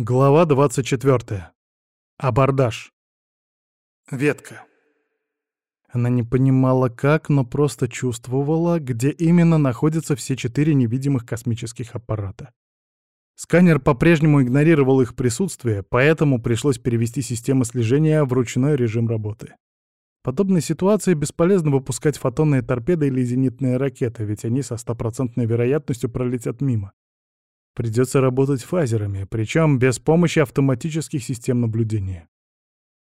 Глава 24. Абордаж. Ветка. Она не понимала как, но просто чувствовала, где именно находятся все четыре невидимых космических аппарата. Сканер по-прежнему игнорировал их присутствие, поэтому пришлось перевести систему слежения в ручной режим работы. В подобной ситуации бесполезно выпускать фотонные торпеды или зенитные ракеты, ведь они со стопроцентной вероятностью пролетят мимо. Придется работать фазерами, причем без помощи автоматических систем наблюдения.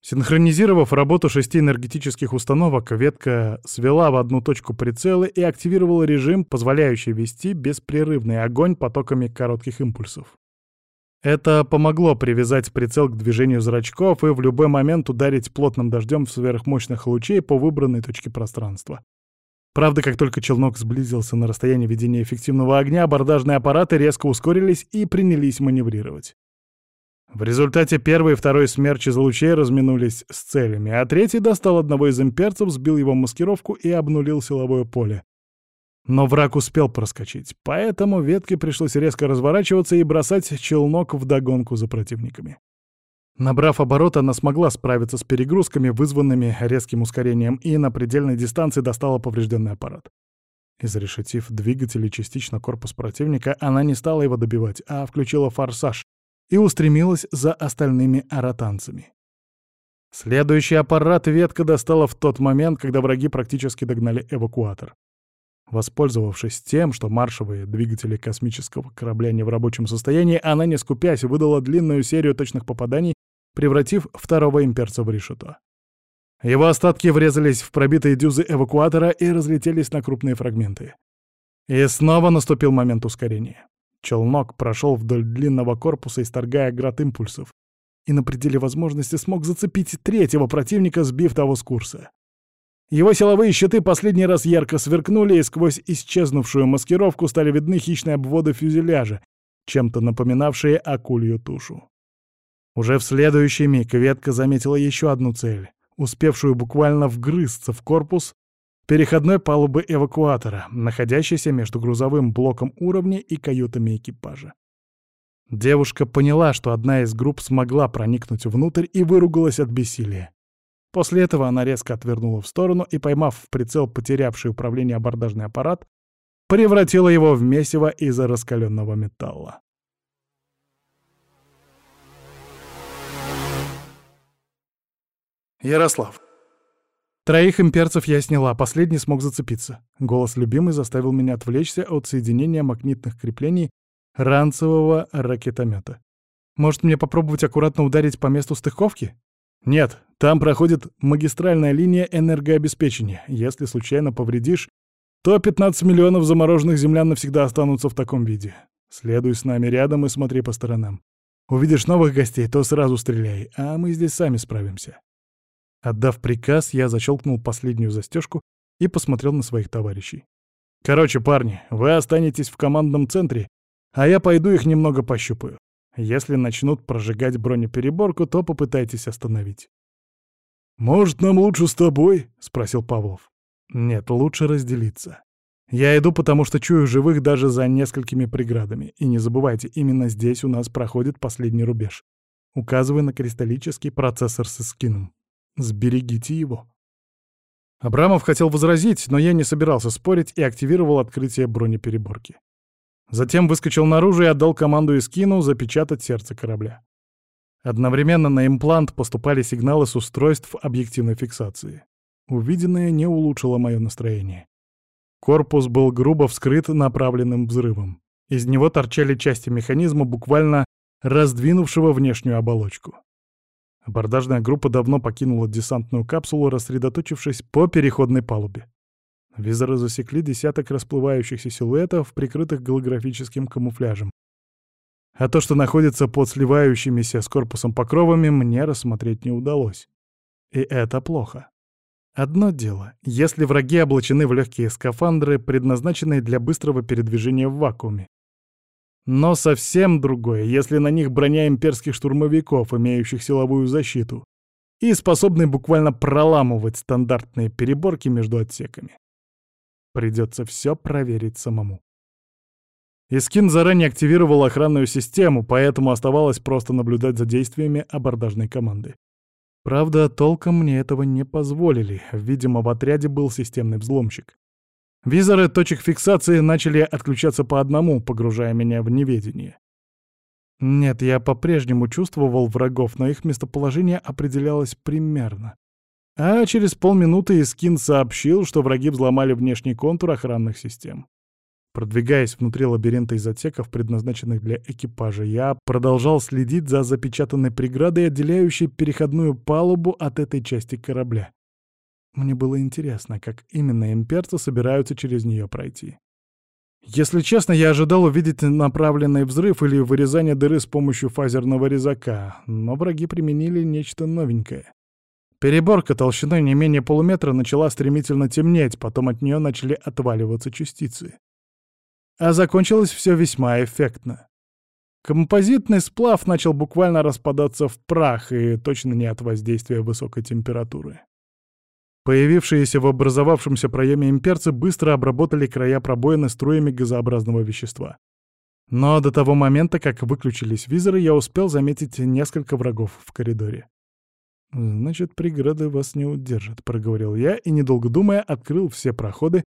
Синхронизировав работу шести энергетических установок, ветка свела в одну точку прицелы и активировала режим, позволяющий вести беспрерывный огонь потоками коротких импульсов. Это помогло привязать прицел к движению зрачков и в любой момент ударить плотным дождем сверхмощных лучей по выбранной точке пространства. Правда, как только челнок сблизился на расстояние ведения эффективного огня, абордажные аппараты резко ускорились и принялись маневрировать. В результате первый и второй смерчи лучей разминулись с целями, а третий достал одного из имперцев, сбил его маскировку и обнулил силовое поле. Но враг успел проскочить, поэтому ветке пришлось резко разворачиваться и бросать челнок вдогонку за противниками. Набрав оборот, она смогла справиться с перегрузками, вызванными резким ускорением, и на предельной дистанции достала поврежденный аппарат. Изрешетив двигатель и частично корпус противника, она не стала его добивать, а включила форсаж и устремилась за остальными аратанцами. Следующий аппарат ветка достала в тот момент, когда враги практически догнали эвакуатор. Воспользовавшись тем, что маршевые двигатели космического корабля не в рабочем состоянии, она, не скупясь, выдала длинную серию точных попаданий, превратив второго имперца в решето. Его остатки врезались в пробитые дюзы эвакуатора и разлетелись на крупные фрагменты. И снова наступил момент ускорения. Челнок прошел вдоль длинного корпуса, исторгая град импульсов, и на пределе возможности смог зацепить третьего противника, сбив того с курса. Его силовые щиты последний раз ярко сверкнули, и сквозь исчезнувшую маскировку стали видны хищные обводы фюзеляжа, чем-то напоминавшие акулью тушу. Уже в следующий миг ветка заметила еще одну цель, успевшую буквально вгрызться в корпус переходной палубы эвакуатора, находящейся между грузовым блоком уровня и каютами экипажа. Девушка поняла, что одна из групп смогла проникнуть внутрь и выругалась от бессилия. После этого она резко отвернула в сторону и, поймав в прицел потерявший управление абордажный аппарат, превратила его в месиво из раскаленного металла. Ярослав. Троих имперцев я сняла, последний смог зацепиться. Голос любимый заставил меня отвлечься от соединения магнитных креплений ранцевого ракетомета. Может, мне попробовать аккуратно ударить по месту стыковки? Нет, там проходит магистральная линия энергообеспечения. Если случайно повредишь, то 15 миллионов замороженных землян навсегда останутся в таком виде. Следуй с нами рядом и смотри по сторонам. Увидишь новых гостей, то сразу стреляй, а мы здесь сами справимся. Отдав приказ, я защелкнул последнюю застежку и посмотрел на своих товарищей. Короче, парни, вы останетесь в командном центре, а я пойду их немного пощупаю. Если начнут прожигать бронепереборку, то попытайтесь остановить. «Может, нам лучше с тобой?» — спросил Павлов. «Нет, лучше разделиться. Я иду, потому что чую живых даже за несколькими преградами. И не забывайте, именно здесь у нас проходит последний рубеж. Указывая на кристаллический процессор с эскином. Сберегите его». Абрамов хотел возразить, но я не собирался спорить и активировал открытие бронепереборки. Затем выскочил наружу и отдал команду Искину запечатать сердце корабля. Одновременно на имплант поступали сигналы с устройств объективной фиксации. Увиденное не улучшило мое настроение. Корпус был грубо вскрыт направленным взрывом. Из него торчали части механизма, буквально раздвинувшего внешнюю оболочку. Абордажная группа давно покинула десантную капсулу, рассредоточившись по переходной палубе. Визоры засекли десяток расплывающихся силуэтов, прикрытых голографическим камуфляжем. А то, что находится под сливающимися с корпусом покровами, мне рассмотреть не удалось. И это плохо. Одно дело, если враги облачены в легкие скафандры, предназначенные для быстрого передвижения в вакууме. Но совсем другое, если на них броня имперских штурмовиков, имеющих силовую защиту, и способны буквально проламывать стандартные переборки между отсеками. Придется все проверить самому. Искин заранее активировал охранную систему, поэтому оставалось просто наблюдать за действиями абордажной команды. Правда, толком мне этого не позволили. Видимо, в отряде был системный взломщик. Визоры точек фиксации начали отключаться по одному, погружая меня в неведение. Нет, я по-прежнему чувствовал врагов, но их местоположение определялось примерно. А через полминуты Искин сообщил, что враги взломали внешний контур охранных систем. Продвигаясь внутри лабиринта из отсеков, предназначенных для экипажа, я продолжал следить за запечатанной преградой, отделяющей переходную палубу от этой части корабля. Мне было интересно, как именно имперцы собираются через нее пройти. Если честно, я ожидал увидеть направленный взрыв или вырезание дыры с помощью фазерного резака, но враги применили нечто новенькое. Переборка толщиной не менее полуметра начала стремительно темнеть, потом от нее начали отваливаться частицы. А закончилось все весьма эффектно. Композитный сплав начал буквально распадаться в прах, и точно не от воздействия высокой температуры. Появившиеся в образовавшемся проеме имперцы быстро обработали края пробоины струями газообразного вещества. Но до того момента, как выключились визоры, я успел заметить несколько врагов в коридоре. «Значит, преграды вас не удержат», — проговорил я и, недолго думая, открыл все проходы,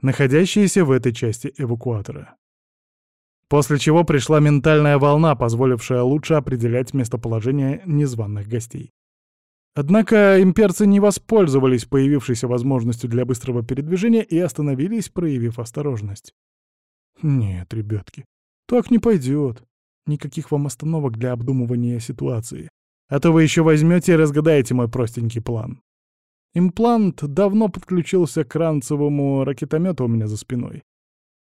находящиеся в этой части эвакуатора. После чего пришла ментальная волна, позволившая лучше определять местоположение незваных гостей. Однако имперцы не воспользовались появившейся возможностью для быстрого передвижения и остановились, проявив осторожность. Нет, ребятки, так не пойдет. Никаких вам остановок для обдумывания ситуации. А то вы еще возьмете и разгадаете мой простенький план. Имплант давно подключился к ранцевому ракетомету у меня за спиной.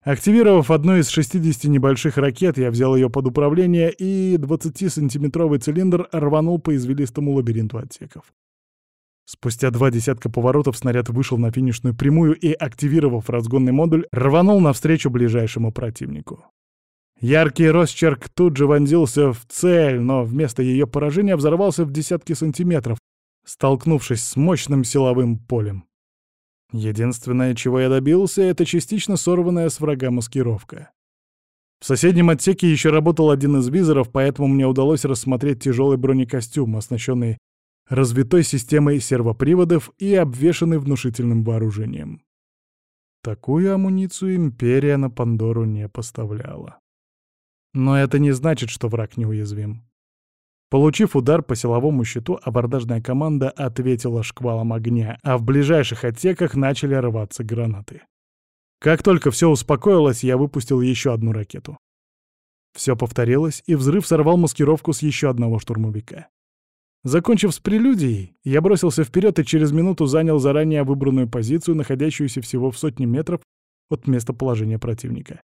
Активировав одну из 60 небольших ракет, я взял ее под управление и 20-сантиметровый цилиндр рванул по извилистому лабиринту отсеков. Спустя два десятка поворотов снаряд вышел на финишную прямую и, активировав разгонный модуль, рванул навстречу ближайшему противнику. Яркий росчерк тут же вонзился в цель, но вместо ее поражения взорвался в десятки сантиметров, столкнувшись с мощным силовым полем. Единственное, чего я добился, это частично сорванная с врага маскировка. В соседнем отсеке еще работал один из визоров, поэтому мне удалось рассмотреть тяжелый бронекостюм, оснащенный развитой системой сервоприводов и обвешанный внушительным вооружением. Такую амуницию Империя на Пандору не поставляла. Но это не значит, что враг неуязвим. Получив удар по силовому щиту, абордажная команда ответила шквалом огня, а в ближайших отсеках начали рваться гранаты. Как только все успокоилось, я выпустил еще одну ракету. Все повторилось, и взрыв сорвал маскировку с еще одного штурмовика. Закончив с прелюдией, я бросился вперед и через минуту занял заранее выбранную позицию, находящуюся всего в сотне метров от местоположения противника.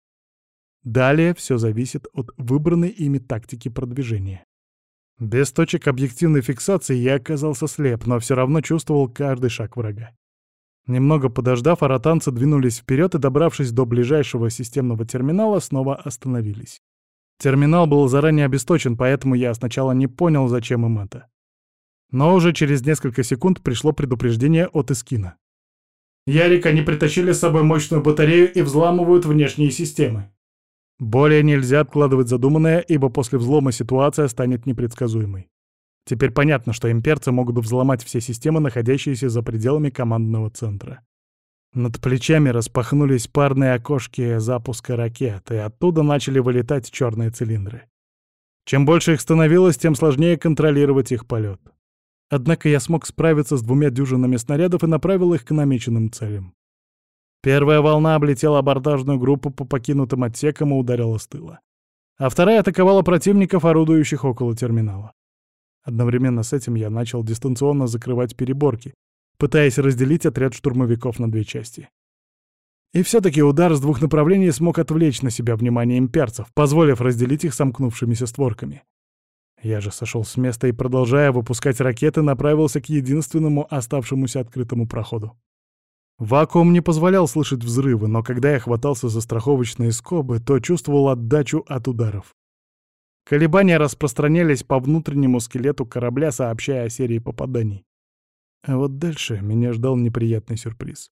Далее все зависит от выбранной ими тактики продвижения. Без точек объективной фиксации я оказался слеп, но все равно чувствовал каждый шаг врага. Немного подождав, аратанцы двинулись вперед и, добравшись до ближайшего системного терминала, снова остановились. Терминал был заранее обесточен, поэтому я сначала не понял, зачем им это. Но уже через несколько секунд пришло предупреждение от Искина. «Ярик, они притащили с собой мощную батарею и взламывают внешние системы. Более нельзя откладывать задуманное, ибо после взлома ситуация станет непредсказуемой. Теперь понятно, что имперцы могут взломать все системы, находящиеся за пределами командного центра. Над плечами распахнулись парные окошки запуска ракет, и оттуда начали вылетать черные цилиндры. Чем больше их становилось, тем сложнее контролировать их полет. Однако я смог справиться с двумя дюжинами снарядов и направил их к намеченным целям. Первая волна облетела абордажную группу по покинутым отсекам и ударила с тыла. А вторая атаковала противников, орудующих около терминала. Одновременно с этим я начал дистанционно закрывать переборки, пытаясь разделить отряд штурмовиков на две части. И все-таки удар с двух направлений смог отвлечь на себя внимание имперцев, позволив разделить их сомкнувшимися створками. Я же сошел с места и, продолжая выпускать ракеты, направился к единственному оставшемуся открытому проходу. Вакуум не позволял слышать взрывы, но когда я хватался за страховочные скобы, то чувствовал отдачу от ударов. Колебания распространялись по внутреннему скелету корабля, сообщая о серии попаданий. А вот дальше меня ждал неприятный сюрприз.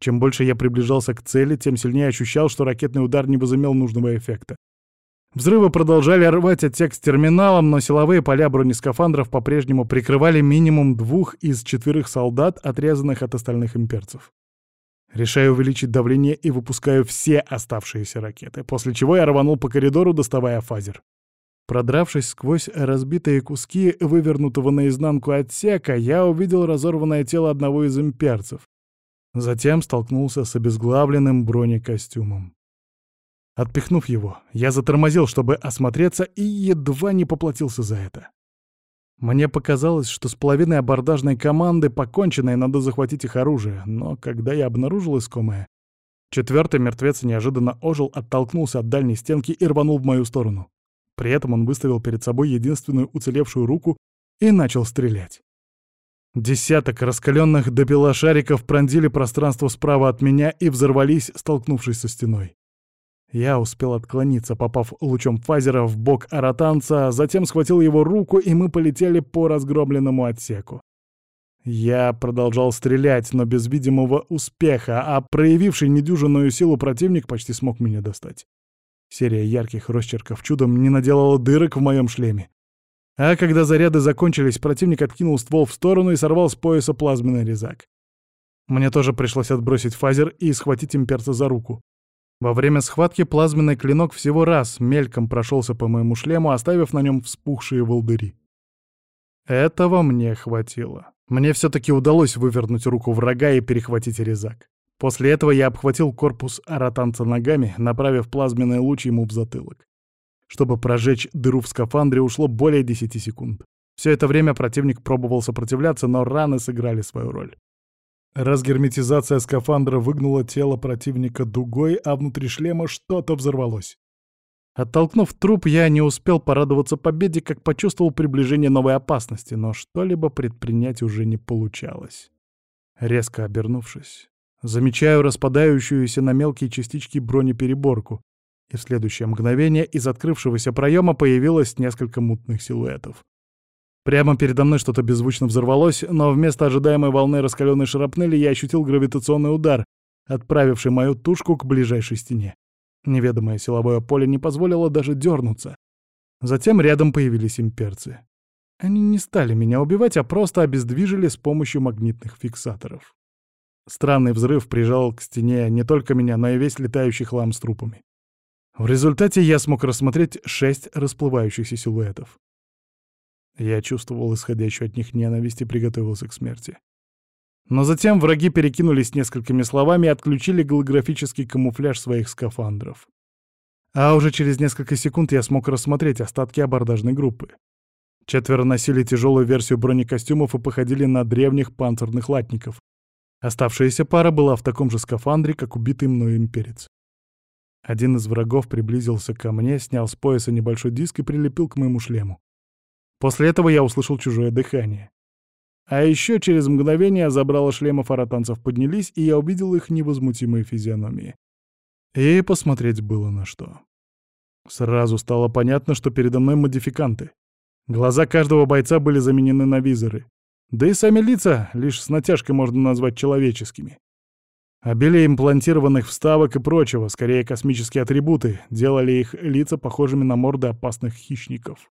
Чем больше я приближался к цели, тем сильнее ощущал, что ракетный удар не возымел нужного эффекта. Взрывы продолжали рвать отсек с терминалом, но силовые поля бронескафандров по-прежнему прикрывали минимум двух из четверых солдат, отрезанных от остальных имперцев. Решаю увеличить давление и выпускаю все оставшиеся ракеты, после чего я рванул по коридору, доставая фазер. Продравшись сквозь разбитые куски вывернутого наизнанку отсека, я увидел разорванное тело одного из имперцев. Затем столкнулся с обезглавленным бронекостюмом. Отпихнув его, я затормозил, чтобы осмотреться, и едва не поплатился за это. Мне показалось, что с половиной абордажной команды покончено, и надо захватить их оружие, но когда я обнаружил искомое, четвертый мертвец неожиданно ожил, оттолкнулся от дальней стенки и рванул в мою сторону. При этом он выставил перед собой единственную уцелевшую руку и начал стрелять. Десяток раскаленных до шариков пронзили пространство справа от меня и взорвались, столкнувшись со стеной. Я успел отклониться, попав лучом фазера в бок аратанца, затем схватил его руку, и мы полетели по разгромленному отсеку. Я продолжал стрелять, но без видимого успеха, а проявивший недюжинную силу противник почти смог меня достать. Серия ярких росчерков чудом не наделала дырок в моем шлеме. А когда заряды закончились, противник откинул ствол в сторону и сорвал с пояса плазменный резак. Мне тоже пришлось отбросить фазер и схватить имперца за руку. Во время схватки плазменный клинок всего раз мельком прошелся по моему шлему, оставив на нем вспухшие волдыри. Этого мне хватило. Мне все-таки удалось вывернуть руку врага и перехватить резак. После этого я обхватил корпус аратанца ногами, направив плазменный луч ему в затылок. Чтобы прожечь дыру в скафандре, ушло более 10 секунд. Все это время противник пробовал сопротивляться, но раны сыграли свою роль. Разгерметизация скафандра выгнула тело противника дугой, а внутри шлема что-то взорвалось. Оттолкнув труп, я не успел порадоваться победе, как почувствовал приближение новой опасности, но что-либо предпринять уже не получалось. Резко обернувшись, замечаю распадающуюся на мелкие частички бронепереборку, и в следующее мгновение из открывшегося проема появилось несколько мутных силуэтов. Прямо передо мной что-то беззвучно взорвалось, но вместо ожидаемой волны раскаленной шрапнели я ощутил гравитационный удар, отправивший мою тушку к ближайшей стене. Неведомое силовое поле не позволило даже дернуться. Затем рядом появились имперцы. Они не стали меня убивать, а просто обездвижили с помощью магнитных фиксаторов. Странный взрыв прижал к стене не только меня, но и весь летающий хлам с трупами. В результате я смог рассмотреть шесть расплывающихся силуэтов. Я чувствовал исходящую от них ненависть и приготовился к смерти. Но затем враги перекинулись несколькими словами и отключили голографический камуфляж своих скафандров. А уже через несколько секунд я смог рассмотреть остатки абордажной группы. Четверо носили тяжелую версию бронекостюмов и походили на древних панцирных латников. Оставшаяся пара была в таком же скафандре, как убитый мною имперец. Один из врагов приблизился ко мне, снял с пояса небольшой диск и прилепил к моему шлему. После этого я услышал чужое дыхание. А еще через мгновение забрала шлемов аратанцев поднялись, и я увидел их невозмутимые физиономии. И посмотреть было на что. Сразу стало понятно, что передо мной модификанты. Глаза каждого бойца были заменены на визоры. Да и сами лица лишь с натяжкой можно назвать человеческими. Обилие имплантированных вставок и прочего, скорее космические атрибуты, делали их лица похожими на морды опасных хищников.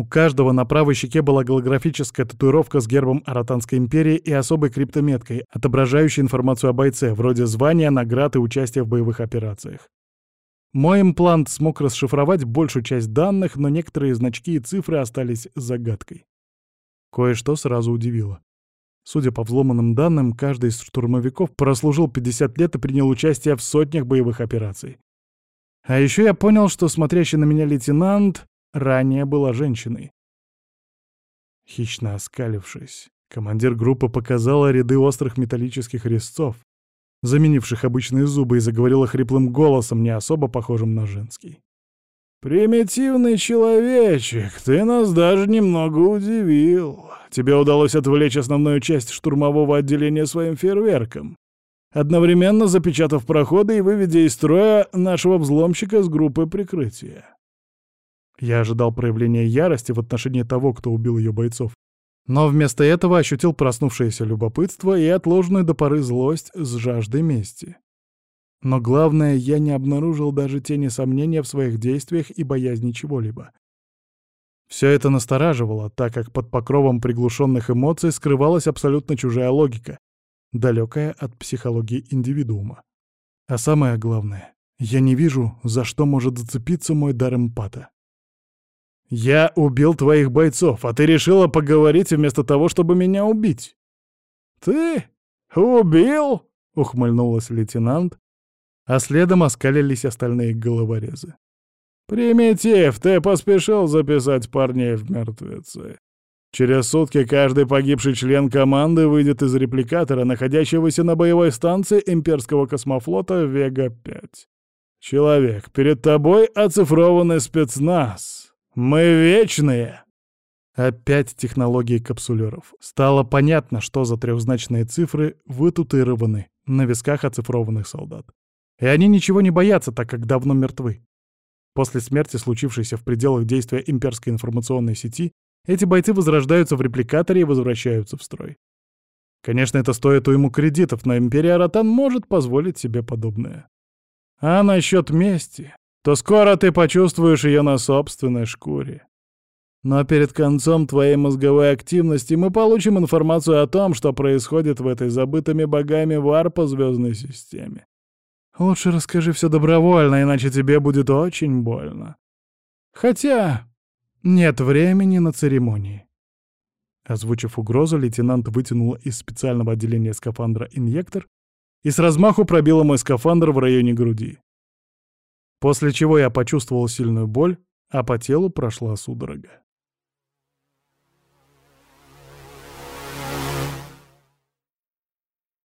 У каждого на правой щеке была голографическая татуировка с гербом Аратанской империи и особой криптометкой, отображающей информацию о бойце, вроде звания, наград и участия в боевых операциях. Мой имплант смог расшифровать большую часть данных, но некоторые значки и цифры остались загадкой. Кое-что сразу удивило. Судя по взломанным данным, каждый из штурмовиков прослужил 50 лет и принял участие в сотнях боевых операций. А еще я понял, что смотрящий на меня лейтенант ранее была женщиной. Хищно оскалившись, командир группы показала ряды острых металлических резцов, заменивших обычные зубы, и заговорила хриплым голосом, не особо похожим на женский. «Примитивный человечек, ты нас даже немного удивил. Тебе удалось отвлечь основную часть штурмового отделения своим фейерверком, одновременно запечатав проходы и выведя из строя нашего взломщика с группы прикрытия. Я ожидал проявления ярости в отношении того, кто убил ее бойцов. Но вместо этого ощутил проснувшееся любопытство и отложенную до поры злость с жаждой мести. Но главное, я не обнаружил даже тени сомнения в своих действиях и боязни чего-либо. Все это настораживало, так как под покровом приглушенных эмоций скрывалась абсолютно чужая логика, далекая от психологии индивидуума. А самое главное, я не вижу, за что может зацепиться мой дар эмпата. «Я убил твоих бойцов, а ты решила поговорить вместо того, чтобы меня убить». «Ты? Убил?» — ухмыльнулась лейтенант, а следом оскалились остальные головорезы. «Примитив, ты поспешил записать парней в мертвецы. Через сутки каждый погибший член команды выйдет из репликатора, находящегося на боевой станции имперского космофлота Вега-5. Человек, перед тобой оцифрованный спецназ. Мы вечные!» Опять технологии капсулеров. Стало понятно, что за трехзначные цифры вытатуированы на висках оцифрованных солдат. И они ничего не боятся, так как давно мертвы. После смерти, случившейся в пределах действия имперской информационной сети, эти бойцы возрождаются в репликаторе и возвращаются в строй. Конечно, это стоит у ему кредитов, но Империя Ротан может позволить себе подобное. А насчет мести, то скоро ты почувствуешь ее на собственной шкуре. Но перед концом твоей мозговой активности мы получим информацию о том, что происходит в этой забытыми богами варпа звездной системе. Лучше расскажи все добровольно, иначе тебе будет очень больно. Хотя нет времени на церемонии. Озвучив угрозу, лейтенант вытянул из специального отделения скафандра инъектор и с размаху пробила мой скафандр в районе груди. После чего я почувствовал сильную боль, а по телу прошла судорога.